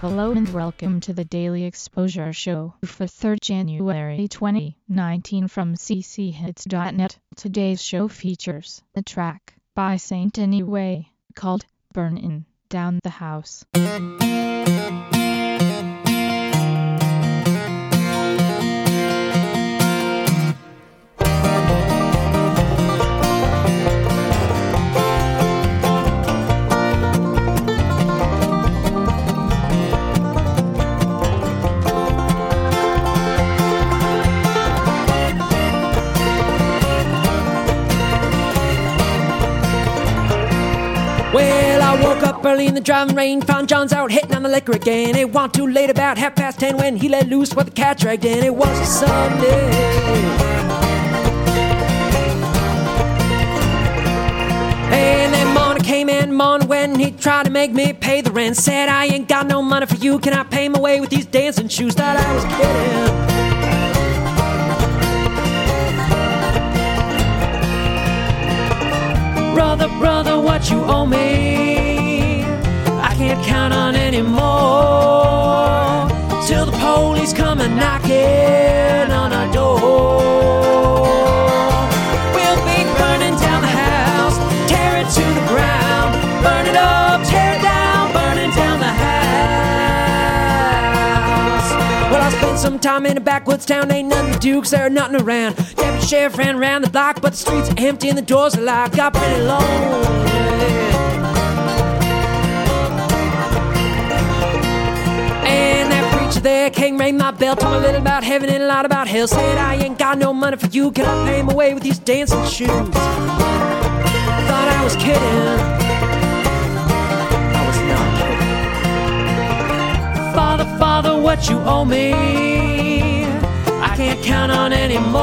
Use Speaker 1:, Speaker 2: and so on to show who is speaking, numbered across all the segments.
Speaker 1: Hello and welcome to the Daily Exposure Show for 3rd January 2019 from cchits.net. Today's show features the track by Saint Anyway called Burnin' Down the House.
Speaker 2: Early in the driving rain, found John's out hitting on the liquor again. It wasn't too late, about half past ten, when he let loose what the cat dragged in. It was a Sunday. And then morning came in, morning when he tried to make me pay the rent. Said, I ain't got no money for you, can I pay my way with these dancing shoes? Thought I was kidding. Brother, brother, what you owe me, come and knocking on our door. We'll be burning down the house, tear it to the ground, burn it up, tear it down, burning down the house. Well, I spent some time in a backwoods town, ain't nothing to do, cause there nothing around. Deputy sheriff ran around the block, but the streets are empty and the doors are locked. Got pretty lonely. Rang my bell, told a little about heaven and a lot about hell. Said I ain't got no money for you, can I pay my way with these dancing shoes? Thought I was kidding. I was not kidding. Father, Father, what you owe me, I can't count on anymore.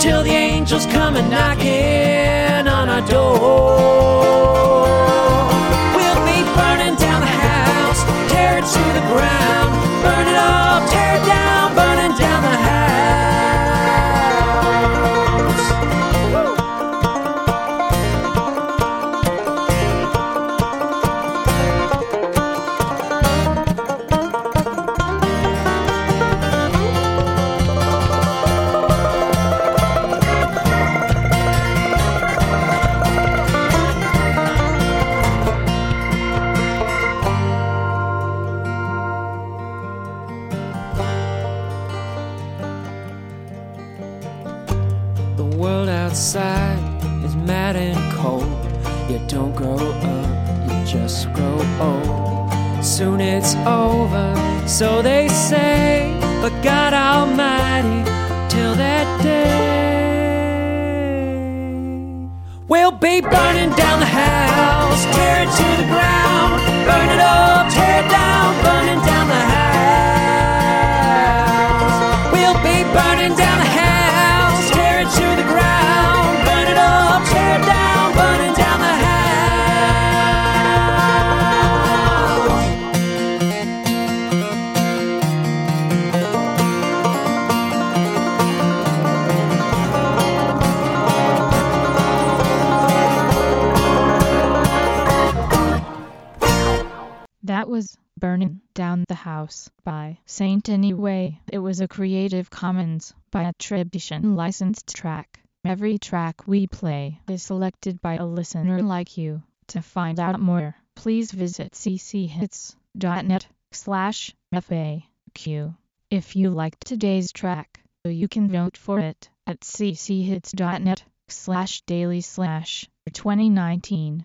Speaker 2: Till the angels come and knocking on our door. Outside is mad and cold. You don't grow up, you just grow old. Soon it's over, so they say. But God Almighty, till that day, we'll be burning down the house, tear it to the ground, burn it up, tear it down, burning down the house. We'll be burning down the house,
Speaker 1: was Burning Down the House by Saint Anyway. It was a Creative Commons by attribution licensed track. Every track we play is selected by a listener like you. To find out more, please visit cchits.net slash FAQ. If you liked today's track, you can vote for it at cchits.net slash daily slash 2019